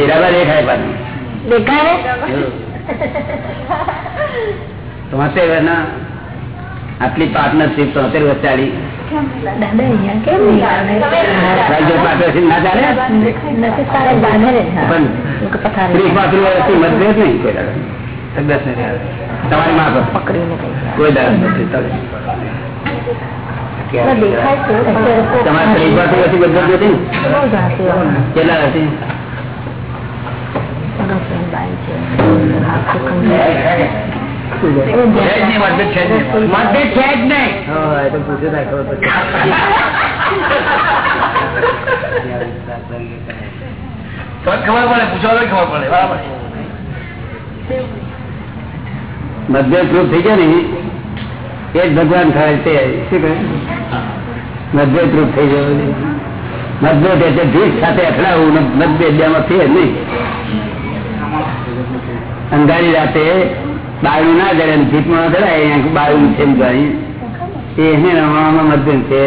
હીરાબા દેખાય પાછું દેખાય? તોતેર વર્ષના આટલી પાર્ટનરશીપ તોતેર વર્ષ ચાલી? નથી નથી. તમારી માં કઈ દર નથી તમારે ત્રીસ પાંત્રીસ વર્ષથી મતભેદ નથી. કેટલા વર્ષથી બાઈ છે. આખું છે નહીં. મતભેદ છે જ નહીં. હા, એ તો પૂછ્યું તા ખબર પડશે. તો જ ખબર પડે પૂછવા ખબર પડે બરાબર મતભેદ પ્રૂફ થઈ ગયા ને એ જ ભગવાન થાય તે શું કહે મતભેદ થઈ ગયો મતભેદ એટલે ભીખ સાથે અથડાવું ને મતભેદ ફેર નહીં અંધારી રાતે બાયું ના જડે ને ચડાય બાયું છે એને રમવામાં મધ્યમ છે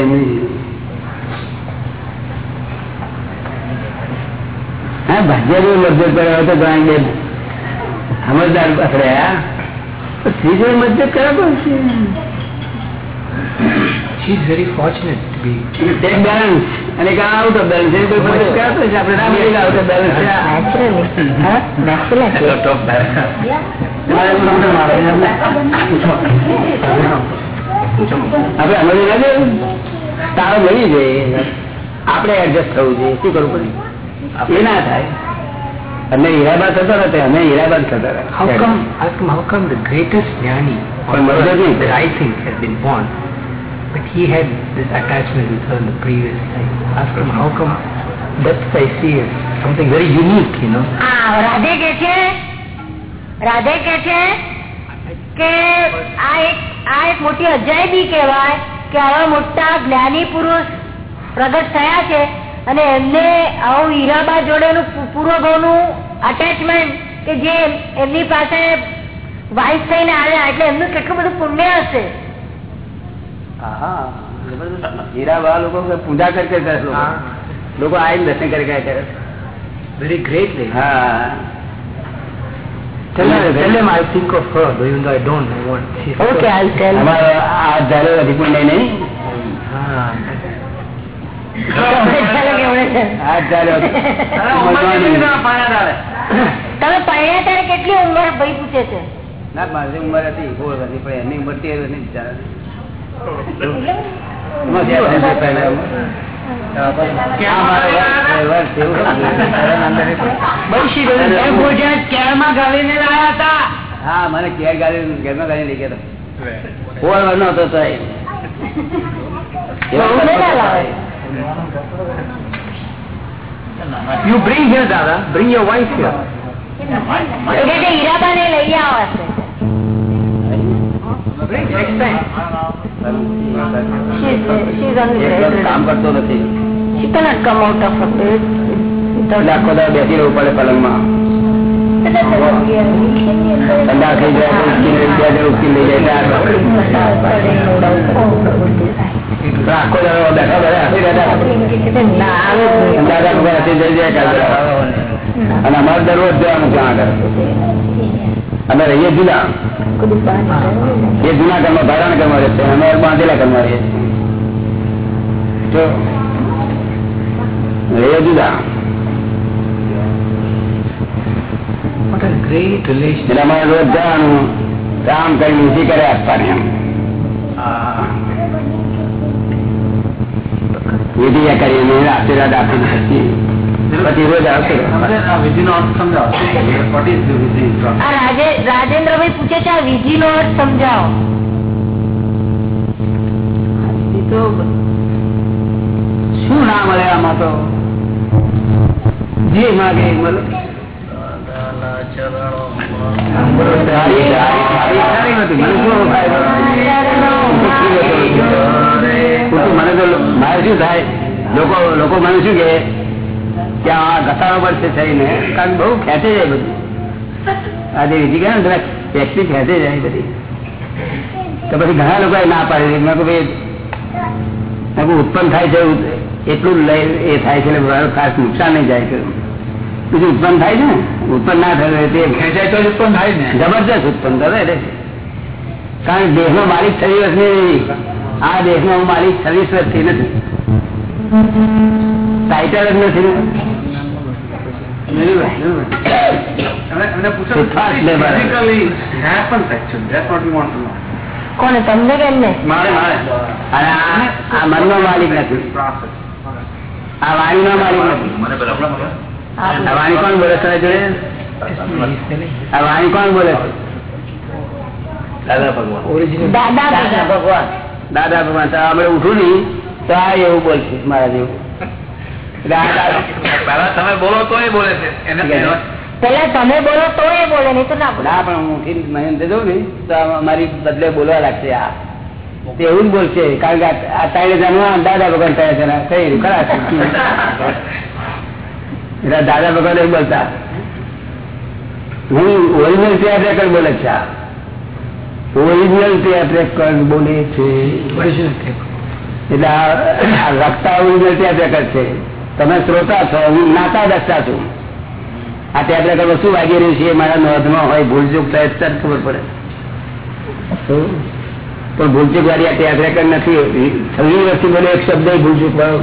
હા ભાગ્ય જો મતભેદ કર્યો હોય તો ઘણા બે સમજદાર અથડાયા ત્રીજો મતભેદ કરાવો છે? She is very fortunate to be. અને આઉટ ઓફ બેલેન્સ કોઈ મતભેદ કરાતો છે આપણે ના બોલીએ આઉટ ઓફ બેલેન્સ છે આવે છે આપણે સમજી તારો મળી જાય. આપણે એડજસ્ટ થવું જોઈએ. શું કરવું પડે? એ ના થાય. અને હીરાબાદ થતા હતા અમે હીરાબાદ થતા How હતા. Come, how come, how come the greatest jnani or But Mother person bin that but he had this attachment with her the previous life. Ask him how come that's I see as something very unique, you know. આ Radhe કે છે રાધે કે છે કે આ એક આ એક મોટી અજાયબી કહેવાય કે આવા મોટા જ્ઞાની પુરુષ પ્રગટ થયા છે અને એમને આવું હીરાબા જોડેનું પૂર્વભાવનું અટેચમેન્ટ કે જે એમની પાસે વાઇફ થઈને આવ્યા એટલે એમનું કેટલું બધું પુણ્ય હશે હા. હીરાબા લોકો પૂજા કરી લોકો. આવીને દર્શન કરી ગયા કરે વેરી ગ્રેટ હા. તમે પહેર્યા ત્યારે કેટલી ઉંમર ભાઈ પૂછે છે? ના મારી ઉંમર હતી પણ એની ઉંમર તેર હતી બિચારા હા મને કેર ગાડી ઘરમાં ગાડી લઈ ગયા હતા. સોળ વર્ષનો હતો તો એ. એવા બહુ બધા કરતો લાવે. you bring here, Dada. Bring your wife here. એટલે કે હીરાબાને લઈ આવશે Bring next time. She's, she's on the એકદમ કામ કરતો નથી. She cannot come out of her bed એટલે આખો દાડો બેસી રહેવું પડે પલંગમાં. ઠંડા થઈ જાય તો લઈ જાય ઉચકી જાય બેઠા બેઠા અને અમારે દરરોજ જવાનું ત્યાં આગળ. અમે રહીએ જુદા. એ જૂના ઘરમાં ભારણ ઘરમાં રહે છે અમે બાંધેલા ઘરમાં રહીએ છીએ જુદા. અમારે રોજ જવાનું કામ કરી ઊંચી કરે આપવાની એમ. વિધિ કરીને આશીર્વાદ આપીને પછી રોજ આવશે. રાજેન્દ્રભાઈ પૂછે છે આ વિધિ નો અર્થ સમજાવો. તો શું ના મળે આમાં તો? જે માગે મળે મને તો મારે શું થાય? લોકો લોકો મને શું કે કે આ ઘસારો પડશે થઈને કારણ બહુ ખેંચે જાય બધું. આજે વિધિ ગયા ને ટેક્સી ખેંચે જાય બધી. તો પછી ઘણા લોકો ના પાડી મેં ભાઈ ઉત્પન્ન થાય છે એટલું જ લઈ એ થાય છે એટલે ખાસ નુકસાન નહીં જાય છે. બીજું ઉત્પન્ન થાય છે ને ઉત્પન્ન ના થાય તે ખેંચાય તો ઉત્પન્ન થાય ને. જબરજસ્ત ઉત્પન્ન કરે રે કારણ કે દેહનો માલિક છવ્વીસ વર્ષની આ દેહનો માલિક છવ્વીસ વર્ષથી નથી. ટાઇટલ જ નથી. કોને તમને કેમ ને મારે મારે. અને આ મનનો માલિક નથી. આ વાણી નો માલિક નથી. આ વાણી કોણ બોલે છે જોડે? આ વાણી કોણ બોલે છે? દાદા ભગવાન. દાદા દાદા ભગવાન. દાદા ભગવાન. આપણે ઉઠું નહીં તો આ એવું બોલશે મારા જેવું એટલે આ દાદા પહેલા તમે બોલો તો એ બોલે છે. પેલા તમે બોલો તો એ બોલે નહીં તો ના બોલે. ના પણ હું ઉઠીને મહેનત જઉં ને તો આ મારી બદલે બોલવા લાગશે આ. એવું જ બોલશે કારણ કે આ- ત્રણ હજાર દાદા ભગવાન થયા છે રહ્યું ખરા? એટલે દાદા ભગવાન એવું બોલતા. હું ઓરિજિનલ ત્યાં બોલે છે આ. ઓરિજિનલ ત્યાં બોલે છે. એટલે આ આ ઓરિજિનલ ત્યાં છે. તમે શ્રોતા છો, હું નાતા દસતા છું. આ ત્યાં આગળ શું વાગી રહ્યું છે એ મારા નોંધમાં હોય, ભૂલચૂક થાય તરત ખબર પડે. પણ ભૂલચૂક વાળી આ ત્યાં આગળ નથી. છવ્વીસ વર્ષથી બોલે એક શબ્દ ભૂલચૂક વાળો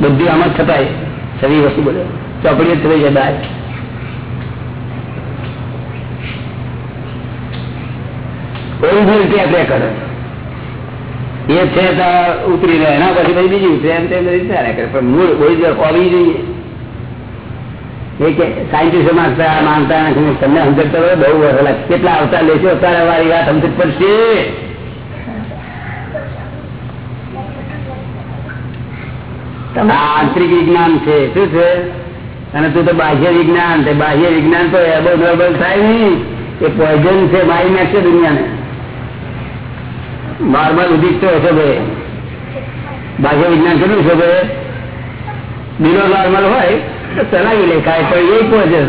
બધી આમ જ થતાય છવ્વીસ વર્ષથી બોલે. ચોપડી જ થઈ જાય બહાર ત્યાં આગળ રેકર્ડ એ છે ઉતરી રહે. એના પછી પછી બીજી ઉતરે. એમ તેમ રીતે કરે. પણ મૂળ ઓરિજિનલ હોવી જોઈએ. એ માનતા માનતા નથી. તમને સમજણ તો બહુ વર્ષ કેટલા અવતાર લેશો? અવતાર વાળી વાત સમજ પડશે. આ આંતરિક વિજ્ઞાન છે. શું છે? અને તું તો બાહ્ય વિજ્ઞાન બાહ્ય વિજ્ઞાન તો એબો નોર્મલ થાય નહીં. એ પોઈઝન છે. મારી નાખશે દુનિયાને. નોર્મલ ઉદિત તો હશે ભાઈ. બાહ્ય વિજ્ઞાન કેટલું છે ભાઈ? બિલો નોર્મલ હોય તો ચલાવી લેખાય પણ એ પોઈઝન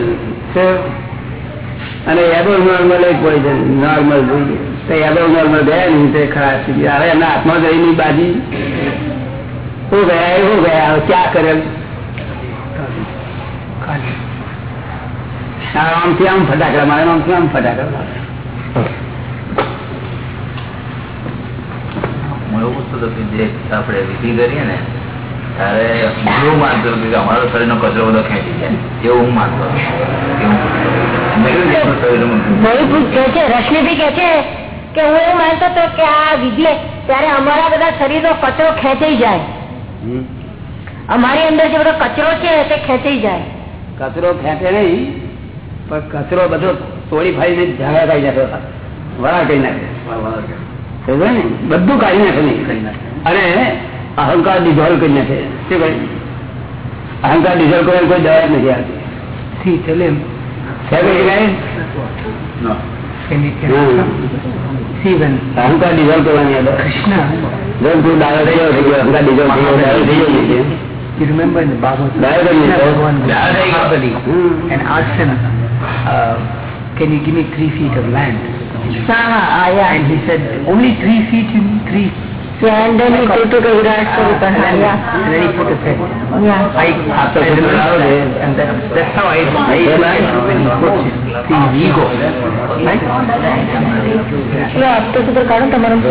અને એબો નોર્મલ એ પોઈઝન નોર્મલ તો એબો નોર્મલ ગયા નહીં તે ખરાબ એમના હાથમાં જઈને બાજી. હો ગયા હો ગયા ક્યાં કરે? Kali. આ આમથી આમ ફટાકડા મારે આમથી આમ ફટાકડા મારે. એવું પૂછતો કે જે આપણે વિધિ કરીએ ને ત્યારે એવું માનતો કે અમારો શરીરનો કચરો બધો ખેંચી જાય. એવું હું માનતો હતો. એવું પૂછતો હતો. મેં કીધું એટલું શરીરમાં ભાઈ પૂછ કે છે કે હું એવું માનતો હતો કે આ વિધિ ત્યારે અમારા બધા શરીરનો કચરો ખેંચાઈ જાય. અમારી અંદર જે બધો કચરો છે તે ખેંચાઈ જાય. કચરો ખેંચે નહીં પણ કચરો બધો તોડી ફાડીને ઝાડા થઈ નાખે. વડા કરી નાખે? બધું કાઢી નાખે નહીં અને અહંકાર ડિઝોલ્વ કરી નાખે શું કહે અહંકાર ડિઝોલ્વ કરવાની કોઈ દવા જ નથી આવતી અહંકાર ડિઝોલ્વ કરવાની દાડો થઈ ગયો થઈ ગયો અહંકાર ડિઝોલ્વ થઈ ગયો you remember in the Bhagavad ગયો. Bhagavan and asked him, uh, can you give me three feet of land? હા હા And he said, only three feet in three. Yeah, And then he took to સ્વરૂપ And then, yeah. and then he put his head. Yeah. I, after તો I that. And that, that's how I, I when he puts his, ego. Right? એટલે હપ્તો સુધર કાઢો તમારું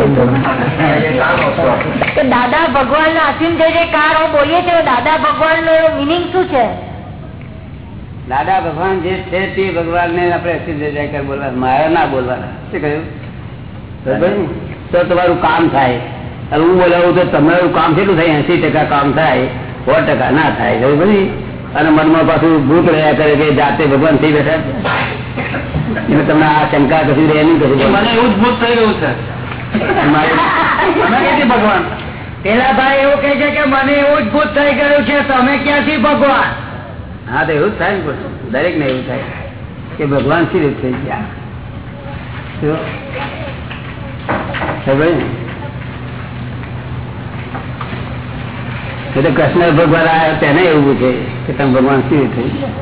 કે દાદા ભગવાન ના અસીમ જય જયકાર હું બોલીએ છીએ દાદા ભગવાન નો મિનિંગ શું છે દાદા ભગવાન જે છે તે ભગવાન ને આપણે બોલવા મારા ના બોલવાના. શું કહ્યું? તો તમારું કામ થાય. હવે હું બોલાવું તો તમારું કામ કેટલું થાય? એસી ટકા કામ થાય. સો ટકા ના થાય. બરાબર બધી અને મનમાં પાછું ભૂત રહ્યા કરે કે જાતે ભગવાન થઈ બેઠા. એટલે તમને આ શંકા કશું રહે નહીં કશું મને એવું જ ભૂત થઈ ગયું છે. ભગવાન? પેલા ભાઈ એવું કે છે કે મને એવું જ ભૂત થઈ ગયું છે તમે ક્યાંથી ભગવાન? હા તો એવું જ થાય ને દરેક ને એવું થાય કે ભગવાન શી રીત થઈ ગયા? શું? ખબર ને? એ તો કૃષ્ણ ભગવાન આવ્યા તેને એવું પૂછે કે તમે ભગવાન શી રીત થઈ ગયા?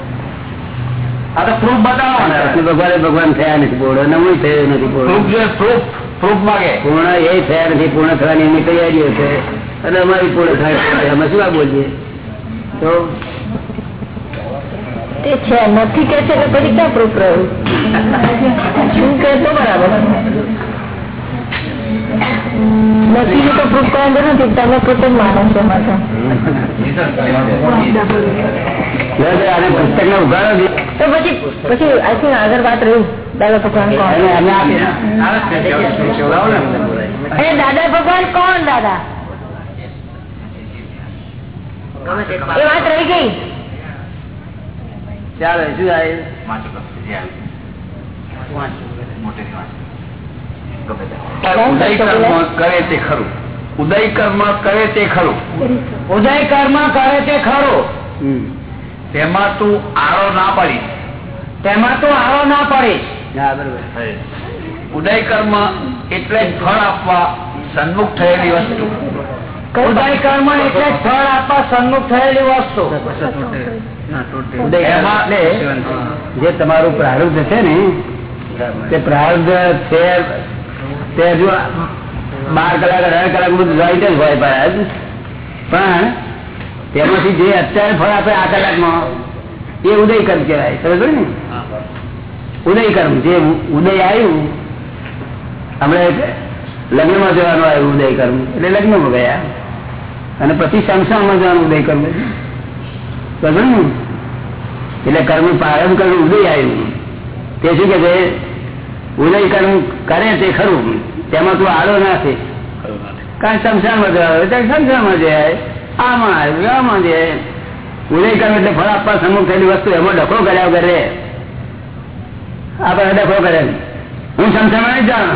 આ તો પ્રૂફ બતાવો ને કૃષ્ણ ભગવાન ભગવાન થયા નથી બોડો અને હું થયો નથી બોડો પ્રૂફ પ્રૂફ માગે. પૂર્ણ એ થયા નથી પૂર્ણ થવાની એની તૈયારીઓ છે. અને અમારી પૂર્ણ થાય અમે શું બોલીએ? તો તે છે નથી કે છે કે પછી ક્યાં પ્રૂફ રહ્યું? શું કે તો બરાબર. નથી તો પ્રૂફ કરવાની જરૂર નથી તમે પોતે જ માનો છો માટે લે લે, આને પુસ્તક ને ઉઘાડો છે. તો પછી પછી આઈ થિંક આગળ વાત રહી દાદા ભગવાન એને કોણ અમે આપીએ. એ દાદા ભગવાન કોણ દાદા? એ વાત રહી ગઈ? ચાલો શું આવે. કરે તે ખરું. ઉદય કર્મ કરે તે ખરું. ઉદય કર્મ કરે તે ખરો. હમ. તેમાં તું આરો ના પાડી તેમાં તો આરો ના પડે હા ઉદય કર્મ એટલે જ ફળ આપવા સન્મુખ થયેલી વસ્તુ. ઉદય કર્મ એટલે ફળ આપવા સન્મુખ થયેલી વસ્તુ. જે તમારું પ્રારબ્ધ છે ને તે પ્રારબ્ધ છે તે હજુ બાર કલાક અઢાર કલાક બધું જોઈન્ટ જ હોય પ્રારબ્ધ પણ તેમાંથી જે અત્યારે ફળ આપે આ કલાકમાં એ ઉદય કર્મ કહેવાય. સમજ ને? ઉદય કર્મ જે ઉદય આવ્યું હમણાં લગ્નમાં જવાનું આવ્યું ઉદય કર્મ એટલે લગ્નમાં ગયા. અને પછી સંસારમાં જવાનું ઉદય કરવો બરાબર એટલે કર્મ પ્રારંભ કરવું ઉદય આવ્યું તે શું કે ઉદય કર્મ કરે તે ખરું તેમાં તું આડો ના છે. કારણ સંસારમાં જવા ત્યાં સંસારમાં જાય આમાં આવ્યું આમાં જાય ઉદય કર્મ એટલે ફળ આપવા સન્મુખ થયેલી વસ્તુ, એમાં ડખો કર્યા વગર રે. આપણે ડખો કરે હું સંસારમાં નહીં જાણ.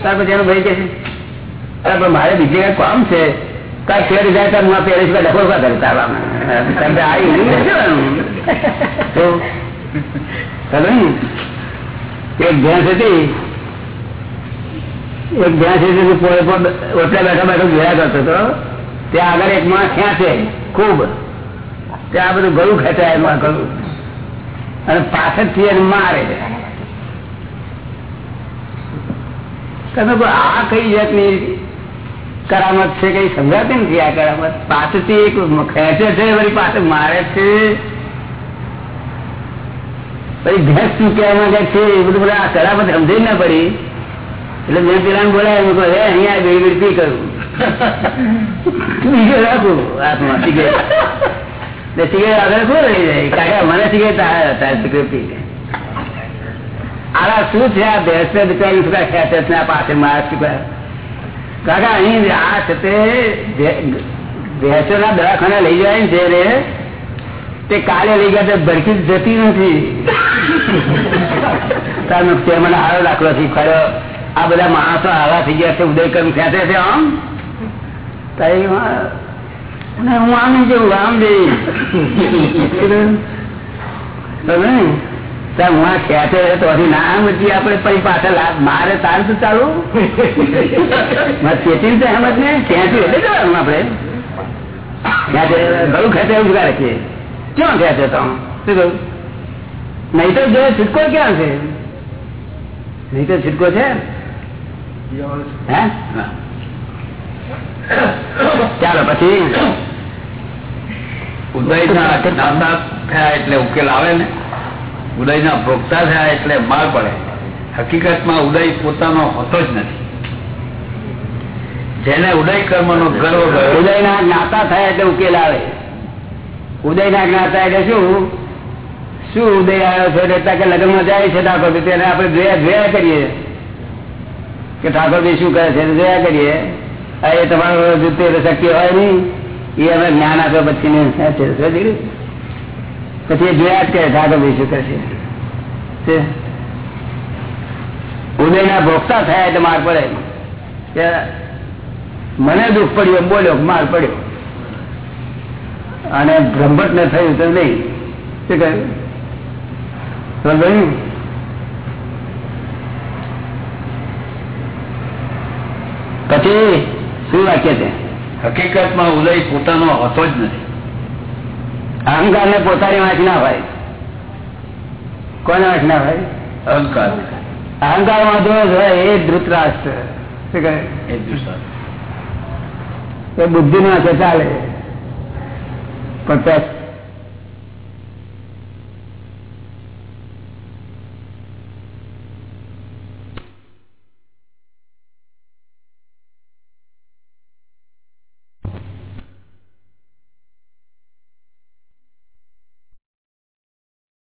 ત્યાર પછી એનો ભાઈ કે છે? પણ મારે બીજે કઈ કામ છે. કઈ ફેર જાય તો હું પહેરીશ કે ડખો કા કરું તારવામાં તમે આવી નહીં જવાનું. તો, ખબર ને? એક ભેંસ હતી. એક ભેંસ હતી ઓટલે બેઠા બેઠો જોયા કરતો હતો. ત્યાં આગળ એક માણસ ખેંચે ખૂબ. ત્યાં બધું ગળું ખેંચાય એમાં ગળું. અને પાછળથી એને મારે. તમે આ કઈ જાતની કરામત છે કઈ સમજાતી નથી આ કરામત? પાછળથી એક ખેંચે છે, વળી પાછળ મારે છે. પછી ભેંસ શું કહેવા માંગે છે? એ બધું બધા આ કરામત સમજાઈ ના પડી. એટલે મેં પેલા બોલાય મેં કહે અહીંયા આગળ કોણ રહી જાય? મને સિગરેટ તારે સિગરેટ પી લે. આલા, શું છે આ ભેંસ ને બિચારી ખેંચે છે? આ પાસે મારે શું? કાકા અહીં આ છે તે ભેંસો ના દવાખાના લઈ જાય ને છે તે કાલે લઈ ગયા ભરકી જતી નથી. મને હારો દાખલો શીખવાડ્યો. આ બધા માણસો આવા થઈ ગયા છે ઉદયકર્મ ખેંચે છે આમ? હું આમ જેવું આમ તાર હું આ ખેંચે તો ના મજી આપણે પછી પાછળ મારે તાર તો ચાલુ? ચેતી ખેંચી તો ને? ત્યાંથી એટલે જવાનું આપડે ઘણું ખેંચે એવું જુગાડ રાખીએ ક્યાં ખેંચે તો? શું કહ્યું નહીં તો જો છૂટકો ક્યાં છે? નહીં તો છૂટકો છે? ચાલો પછી. ઉદય થયા એટલે ઉકેલ આવે ને? ઉદય ના ભોગતા થયા એટલે માર પડે. હકીકતમાં ઉદય પોતાનો હોતો જ નથી. જેને ઉદય કર્મ નો ગર્વ ઉદય ના જ્ઞાતા થાય એટલે ઉકેલ આવે. ઉદય ના જ્ઞાતા એટલે શું? શું ઉદય આવ્યો છે? એટલે કે લગ્નમાં જાય છે ઠાકોર તેને આપણે જોયા જોયા કરીએ. કે ઠાકોરજી શું કરે છે? જોયા કરીએ. એ તમારો જુતે શક્ય હોય નહીં. એ અમે જ્ઞાન આપે પછી ને? પછી જોયા જ કરે ઠાકોરજી વિશે કરશે ઉદયના ભોગતા થયા એટલે માર પડે. મને દુઃખ પડ્યું એમ બોલ્યો માર પડ્યો. અને બ્રહ્મટ ને થયું તો નહીં. શું કહ્યું? પછી શું વાક્ય છે? હકીકતમાં ઉદય પોતાનો હોતો જ નથી. અહંકાર ને પોતાની વાંચ ના હોય કોને વાંચ ના હોય અહંકાર. અહંકારમાં જ હોય એ ધૃતરાષ્ટ્ર. શું કહે? એ બુદ્ધિ ના છે ચાલે. પણ